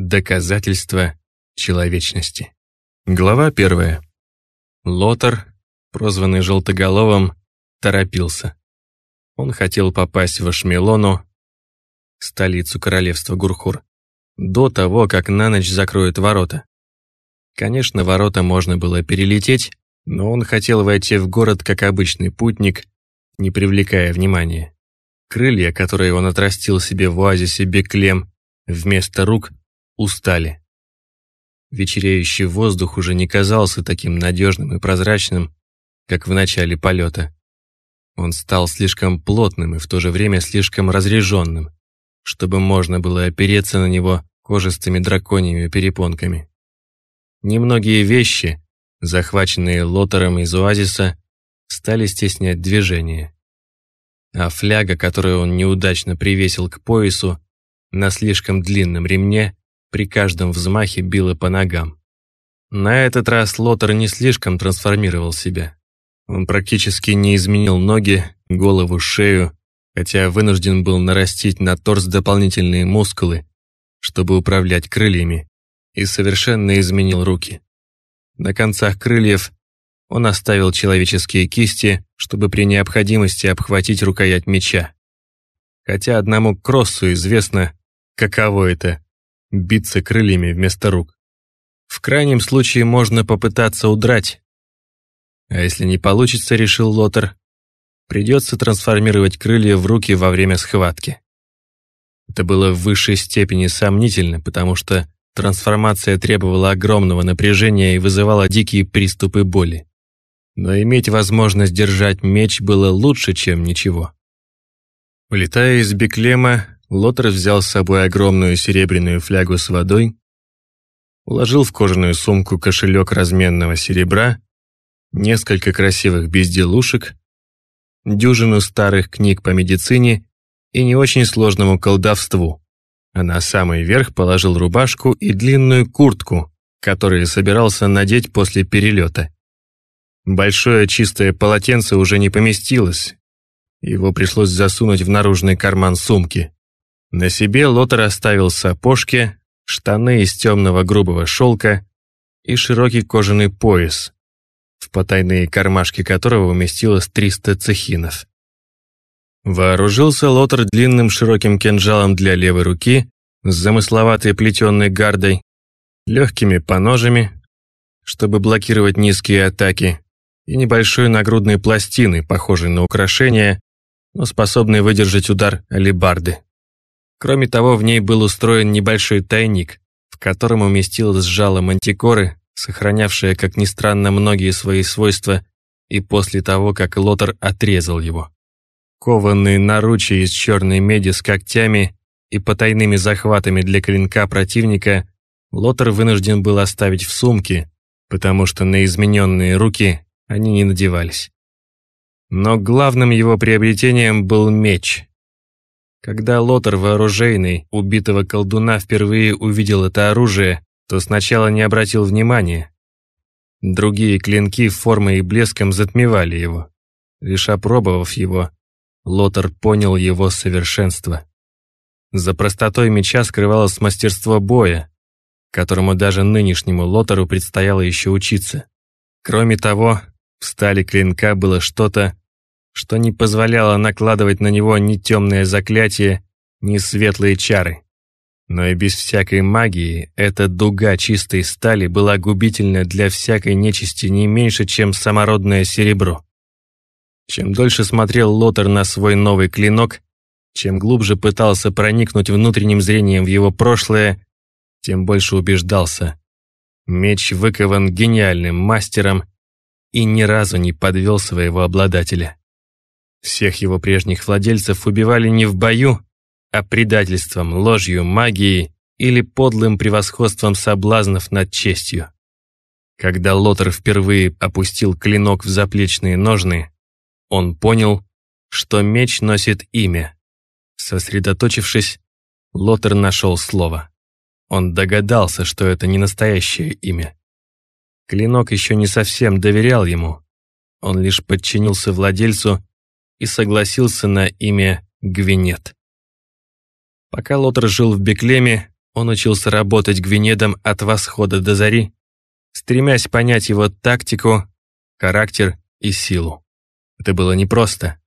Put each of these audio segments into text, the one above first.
Доказательство человечности. Глава первая. Лотар, прозванный Желтоголовым, торопился. Он хотел попасть в Ашмелону, столицу королевства Гурхур, до того, как на ночь закроют ворота. Конечно, ворота можно было перелететь, но он хотел войти в город как обычный путник, не привлекая внимания. Крылья, которые он отрастил себе в оазисе Беклем, вместо рук, устали. Вечереющий воздух уже не казался таким надежным и прозрачным, как в начале полета. Он стал слишком плотным и в то же время слишком разреженным, чтобы можно было опереться на него кожистыми драконьими перепонками. Немногие вещи, захваченные лотером из оазиса, стали стеснять движение. А фляга, которую он неудачно привесил к поясу, на слишком длинном ремне, при каждом взмахе била по ногам. На этот раз Лотер не слишком трансформировал себя. Он практически не изменил ноги, голову, шею, хотя вынужден был нарастить на торс дополнительные мускулы, чтобы управлять крыльями, и совершенно изменил руки. На концах крыльев он оставил человеческие кисти, чтобы при необходимости обхватить рукоять меча. Хотя одному Кроссу известно, каково это — биться крыльями вместо рук. В крайнем случае можно попытаться удрать. А если не получится, решил Лотер, придется трансформировать крылья в руки во время схватки. Это было в высшей степени сомнительно, потому что трансформация требовала огромного напряжения и вызывала дикие приступы боли но иметь возможность держать меч было лучше, чем ничего. Улетая из Беклема, Лотер взял с собой огромную серебряную флягу с водой, уложил в кожаную сумку кошелек разменного серебра, несколько красивых безделушек, дюжину старых книг по медицине и не очень сложному колдовству, а на самый верх положил рубашку и длинную куртку, которую собирался надеть после перелета. Большое чистое полотенце уже не поместилось. Его пришлось засунуть в наружный карман сумки. На себе Лотер оставил сапожки, штаны из темного грубого шелка и широкий кожаный пояс, в потайные кармашки которого уместилось 300 цехинов. Вооружился Лотер длинным широким кинжалом для левой руки с замысловатой плетенной гардой, легкими поножами, чтобы блокировать низкие атаки, и небольшой нагрудной пластины, похожей на украшение, но способной выдержать удар алебарды. Кроме того, в ней был устроен небольшой тайник, в котором уместилось жало мантикоры, сохранявшее, как ни странно, многие свои свойства и после того, как Лотер отрезал его. Кованные наручи из черной меди с когтями и потайными захватами для клинка противника Лотер вынужден был оставить в сумке, потому что на измененные руки они не надевались. Но главным его приобретением был меч. Когда Лотер вооружейный, убитого колдуна, впервые увидел это оружие, то сначала не обратил внимания. Другие клинки формой и блеском затмевали его. Лишь опробовав его, Лотер понял его совершенство. За простотой меча скрывалось мастерство боя, которому даже нынешнему Лотеру предстояло еще учиться. Кроме того, в стали клинка было что-то, что не позволяло накладывать на него ни темное заклятие, ни светлые чары. Но и без всякой магии эта дуга чистой стали была губительна для всякой нечисти не меньше, чем самородное серебро. Чем дольше смотрел Лотер на свой новый клинок, чем глубже пытался проникнуть внутренним зрением в его прошлое, тем больше убеждался. Меч выкован гениальным мастером и ни разу не подвел своего обладателя. Всех его прежних владельцев убивали не в бою, а предательством, ложью, магией или подлым превосходством соблазнов над честью. Когда Лотер впервые опустил клинок в заплечные ножны, он понял, что меч носит имя. Сосредоточившись, Лотер нашел слово. Он догадался, что это не настоящее имя. Клинок еще не совсем доверял ему. Он лишь подчинился владельцу и согласился на имя Гвинет. Пока Лотер жил в Беклеме, он учился работать гвинедом от восхода до зари, стремясь понять его тактику, характер и силу. Это было непросто.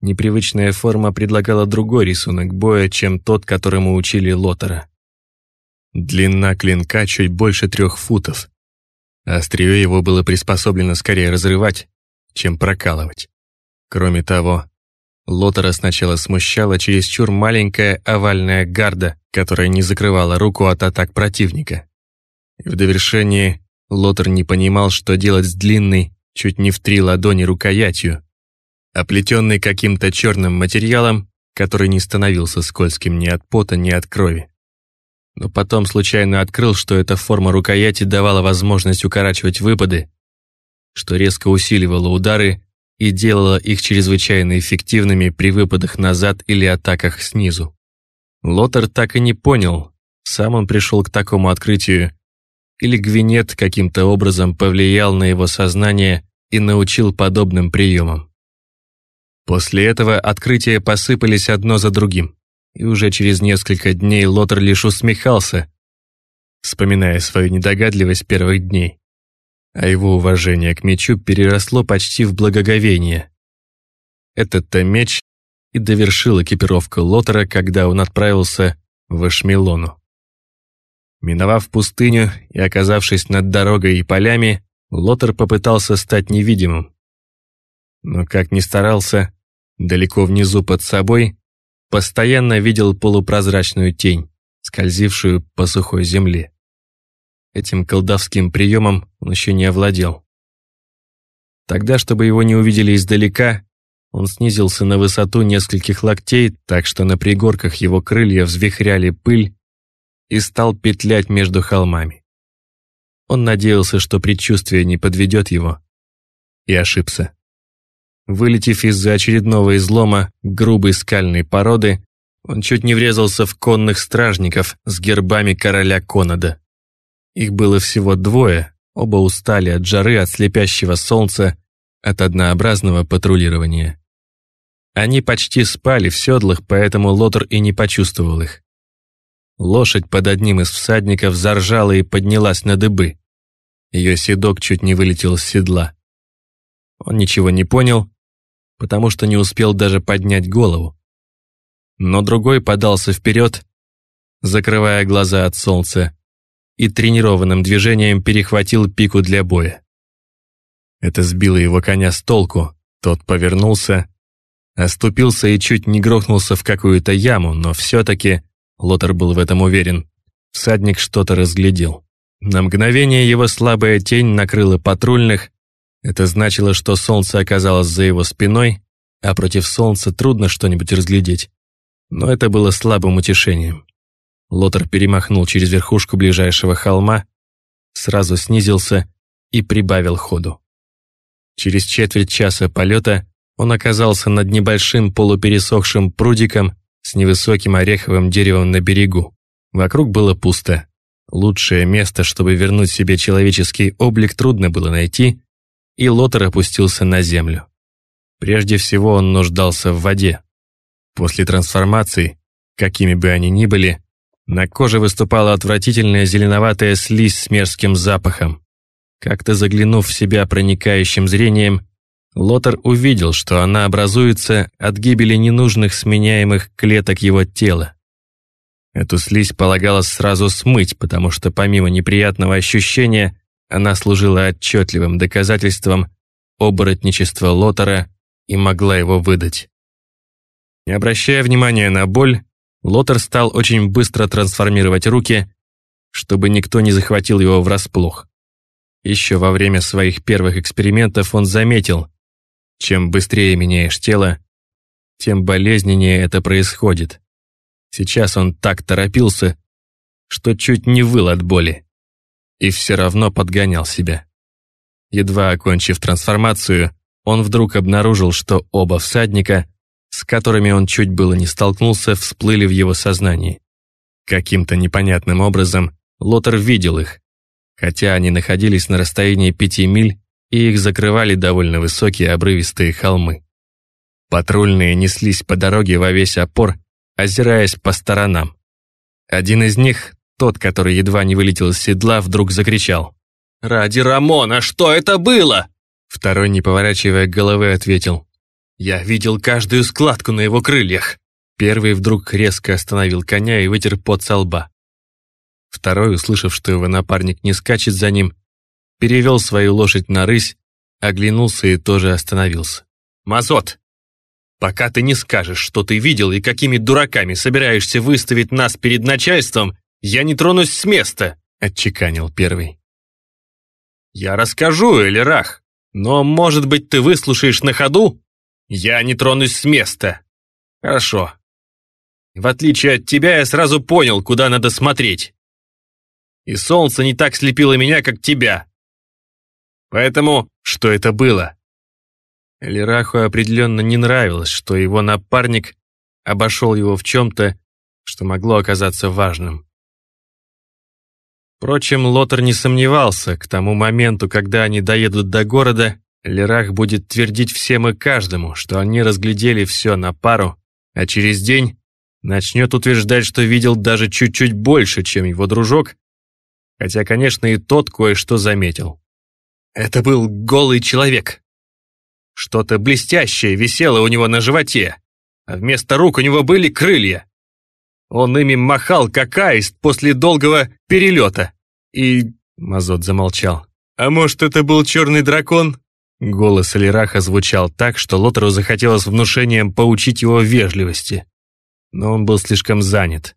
Непривычная форма предлагала другой рисунок боя, чем тот, которому учили Лотера. Длина клинка чуть больше трех футов. Острие его было приспособлено скорее разрывать, чем прокалывать. Кроме того, Лотера сначала смущала чересчур маленькая овальная гарда, которая не закрывала руку от атак противника. В довершении Лотер не понимал, что делать с длинной, чуть не в три ладони рукоятью, оплетенной каким-то черным материалом, который не становился скользким ни от пота, ни от крови. Но потом случайно открыл, что эта форма рукояти давала возможность укорачивать выпады, что резко усиливало удары и делала их чрезвычайно эффективными при выпадах назад или атаках снизу. Лотер так и не понял, сам он пришел к такому открытию, или Гвинет каким-то образом повлиял на его сознание и научил подобным приемам. После этого открытия посыпались одно за другим, и уже через несколько дней Лотер лишь усмехался, вспоминая свою недогадливость первых дней а его уважение к мечу переросло почти в благоговение. Этот-то меч и довершил экипировку Лотера, когда он отправился в Ашмелону. Миновав пустыню и оказавшись над дорогой и полями, Лотер попытался стать невидимым. Но как ни старался, далеко внизу под собой, постоянно видел полупрозрачную тень, скользившую по сухой земле. Этим колдовским приемом он еще не овладел. Тогда, чтобы его не увидели издалека, он снизился на высоту нескольких локтей, так что на пригорках его крылья взвихряли пыль и стал петлять между холмами. Он надеялся, что предчувствие не подведет его, и ошибся. Вылетев из-за очередного излома грубой скальной породы, он чуть не врезался в конных стражников с гербами короля Конада. Их было всего двое, оба устали от жары, от слепящего солнца, от однообразного патрулирования. Они почти спали в седлах, поэтому Лотер и не почувствовал их. Лошадь под одним из всадников заржала и поднялась на дыбы. Ее седок чуть не вылетел с седла. Он ничего не понял, потому что не успел даже поднять голову. Но другой подался вперед, закрывая глаза от солнца, и тренированным движением перехватил пику для боя. Это сбило его коня с толку, тот повернулся, оступился и чуть не грохнулся в какую-то яму, но все-таки, Лотер был в этом уверен, всадник что-то разглядел. На мгновение его слабая тень накрыла патрульных, это значило, что солнце оказалось за его спиной, а против солнца трудно что-нибудь разглядеть. Но это было слабым утешением. Лотер перемахнул через верхушку ближайшего холма, сразу снизился и прибавил ходу. Через четверть часа полета он оказался над небольшим полупересохшим прудиком с невысоким ореховым деревом на берегу. Вокруг было пусто. Лучшее место, чтобы вернуть себе человеческий облик, трудно было найти, и Лотер опустился на землю. Прежде всего он нуждался в воде. После трансформации, какими бы они ни были, на коже выступала отвратительная зеленоватая слизь с мерзким запахом. Как-то заглянув в себя проникающим зрением, Лотер увидел, что она образуется от гибели ненужных сменяемых клеток его тела. Эту слизь полагалось сразу смыть, потому что помимо неприятного ощущения, она служила отчетливым доказательством оборотничества Лотера и могла его выдать. Не обращая внимания на боль, Лотер стал очень быстро трансформировать руки, чтобы никто не захватил его врасплох. Еще во время своих первых экспериментов он заметил, чем быстрее меняешь тело, тем болезненнее это происходит. Сейчас он так торопился, что чуть не выл от боли. И все равно подгонял себя. Едва окончив трансформацию, он вдруг обнаружил, что оба всадника с которыми он чуть было не столкнулся, всплыли в его сознании. Каким-то непонятным образом Лотер видел их, хотя они находились на расстоянии пяти миль, и их закрывали довольно высокие обрывистые холмы. Патрульные неслись по дороге во весь опор, озираясь по сторонам. Один из них, тот, который едва не вылетел из седла, вдруг закричал. «Ради Рамона, что это было?» Второй, не поворачивая головы, ответил. «Я видел каждую складку на его крыльях». Первый вдруг резко остановил коня и вытер пот со лба. Второй, услышав, что его напарник не скачет за ним, перевел свою лошадь на рысь, оглянулся и тоже остановился. «Мазот, пока ты не скажешь, что ты видел и какими дураками собираешься выставить нас перед начальством, я не тронусь с места», — отчеканил первый. «Я расскажу, Элирах, но, может быть, ты выслушаешь на ходу? Я не тронусь с места». «Хорошо. В отличие от тебя, я сразу понял, куда надо смотреть. И солнце не так слепило меня, как тебя. Поэтому, что это было?» Лираху определенно не нравилось, что его напарник обошел его в чем-то, что могло оказаться важным. Впрочем, Лотер не сомневался, к тому моменту, когда они доедут до города, Лерах будет твердить всем и каждому, что они разглядели все на пару, а через день начнет утверждать, что видел даже чуть-чуть больше, чем его дружок, хотя, конечно, и тот кое-что заметил. Это был голый человек. Что-то блестящее висело у него на животе, а вместо рук у него были крылья. Он ими махал, как аист после долгого перелета. И... Мазот замолчал. «А может, это был черный дракон?» Голос Алираха звучал так, что Лотеру захотелось внушением поучить его вежливости. Но он был слишком занят.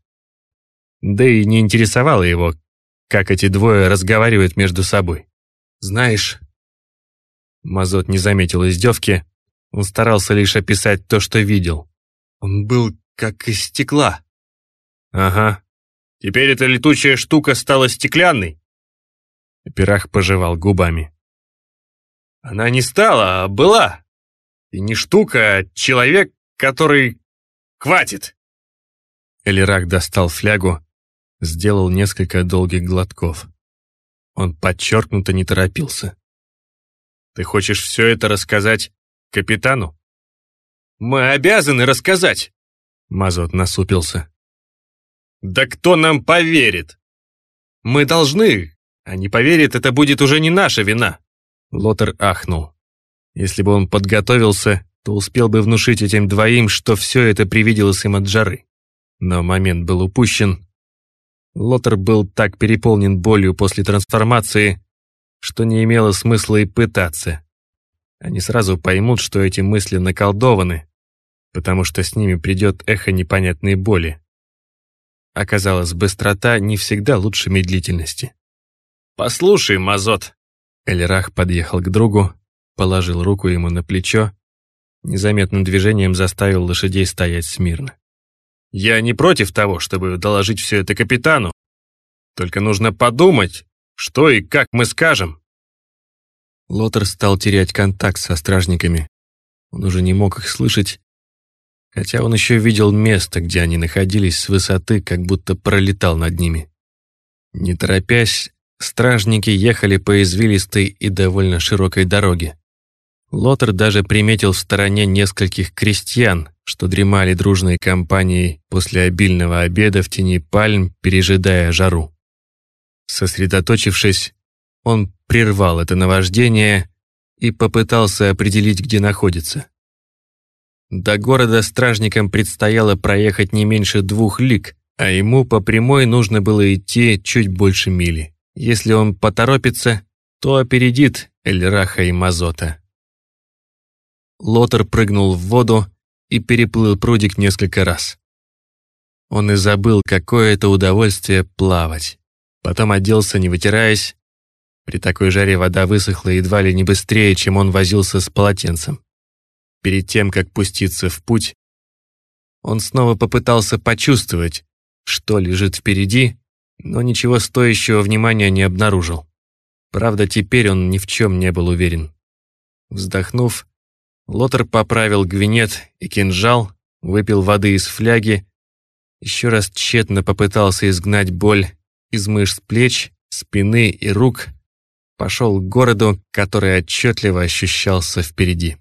Да и не интересовало его, как эти двое разговаривают между собой. «Знаешь...» Мазот не заметил издевки, он старался лишь описать то, что видел. «Он был как из стекла». «Ага. Теперь эта летучая штука стала стеклянной?» Пирах пожевал губами. «Она не стала, а была. И не штука, а человек, который... Хватит!» Элирак достал флягу, сделал несколько долгих глотков. Он подчеркнуто не торопился. «Ты хочешь все это рассказать капитану?» «Мы обязаны рассказать!» Мазот насупился. «Да кто нам поверит?» «Мы должны, а не поверит, это будет уже не наша вина!» Лотер ахнул. Если бы он подготовился, то успел бы внушить этим двоим, что все это привиделось им от жары. Но момент был упущен, Лотер был так переполнен болью после трансформации, что не имело смысла и пытаться. Они сразу поймут, что эти мысли наколдованы, потому что с ними придет эхо непонятной боли. Оказалось, быстрота не всегда лучше медлительности. «Послушай, Мазот!» Эльрах подъехал к другу, положил руку ему на плечо, незаметным движением заставил лошадей стоять смирно. Я не против того, чтобы доложить все это капитану. Только нужно подумать, что и как мы скажем». Лотер стал терять контакт со стражниками. Он уже не мог их слышать, хотя он еще видел место, где они находились с высоты, как будто пролетал над ними. Не торопясь, стражники ехали по извилистой и довольно широкой дороге. Лотер даже приметил в стороне нескольких крестьян, что дремали дружной компанией после обильного обеда в тени пальм, пережидая жару. Сосредоточившись, он прервал это наваждение и попытался определить, где находится. До города стражникам предстояло проехать не меньше двух лиг, а ему по прямой нужно было идти чуть больше мили. Если он поторопится, то опередит Эльраха и Мазота. Лотер прыгнул в воду и переплыл прудик несколько раз. Он и забыл, какое это удовольствие плавать. Потом оделся, не вытираясь. При такой жаре вода высохла едва ли не быстрее, чем он возился с полотенцем. Перед тем, как пуститься в путь, он снова попытался почувствовать, что лежит впереди, но ничего стоящего внимания не обнаружил. Правда, теперь он ни в чем не был уверен. Вздохнув, Лотер поправил гвинет и кинжал, выпил воды из фляги, еще раз тщетно попытался изгнать боль из мышц плеч, спины и рук, пошел к городу, который отчетливо ощущался впереди.